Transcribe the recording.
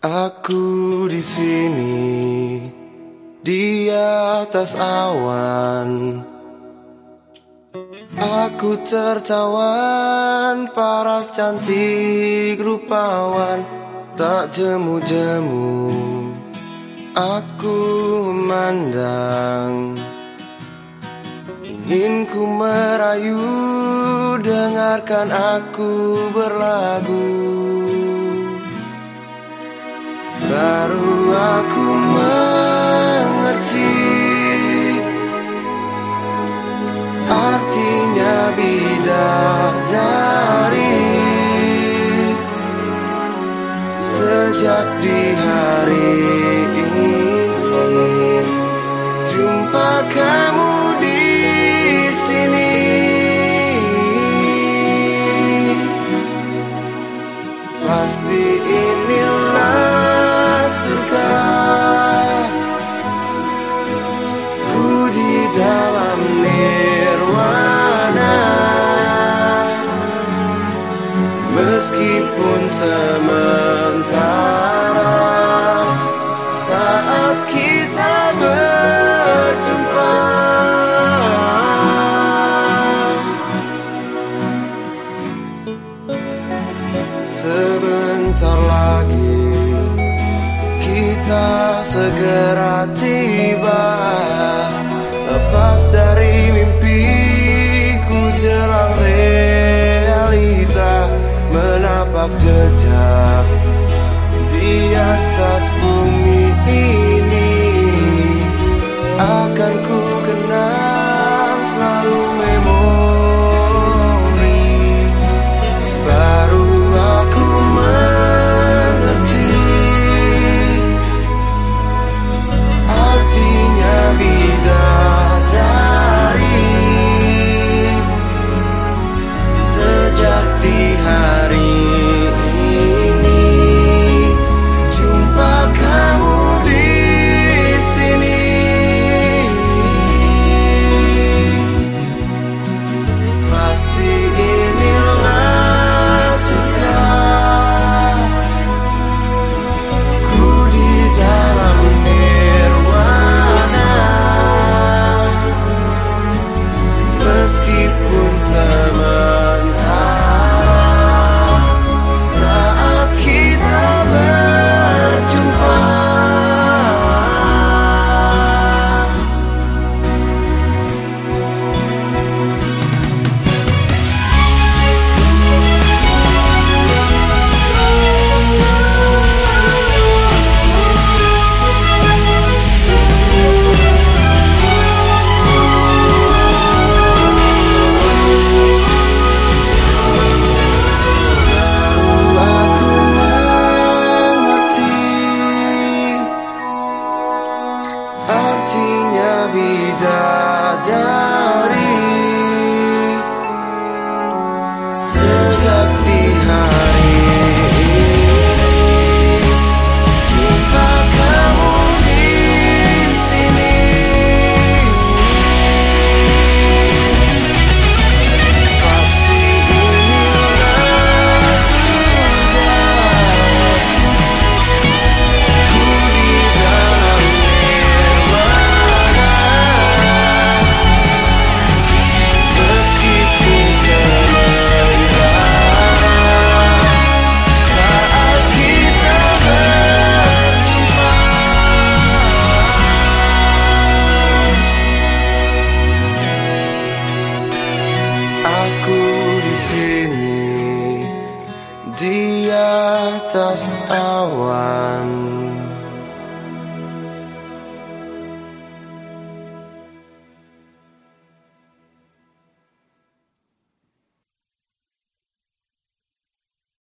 Aku di sini di atas awan. Aku tertawan paras cantik rupawan tak jemu-jemu. Aku memandang Ingin ku merayu Dengarkan aku berlagu Baru aku mengerti Artinya bidadari. Sejak di hari ini Jumpa kamu di sini. Pasti Ku di dalam nirwana. Meskipun sementara Saat kita berjumpa. Sebentar lagi Kita segera tiba. Lepas dari mimpiku jelang realita Menapak jejak di atas bumi ini. Akan ku kenang selalu Artinya bidadari sini di atas awan